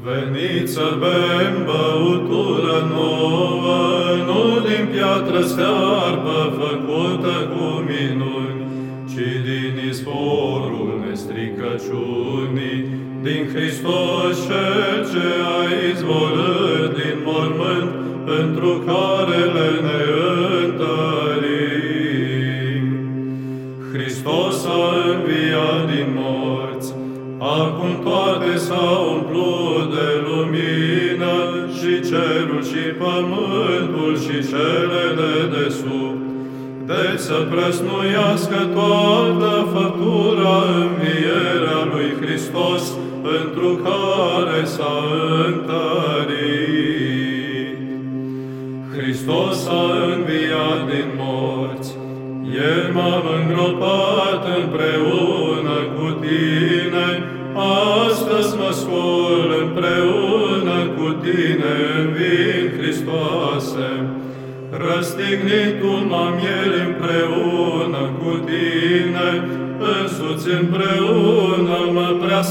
Veniți să bem băutură nouă, nu din piatră stearpă făcută cu minuni, ci din izvorul nestricăciunii, din Hristos cel ce a izvorât din mormânt, pentru care le ne întărim. Hristos a înviat din morți, acum toate s-au umplut de lumină și cerul și pământul și cele de desubt. Deci să prăsnuiască toată făptura învierea lui Hristos, pentru care s-a întărit. Hristos a înviat din morți, El m-a îngropat împreună cu tine, astăzi mă scol împreună cu tine în vin Hristoase. Răstignitul m-am el împreună cu tine, însuți împreună mă prea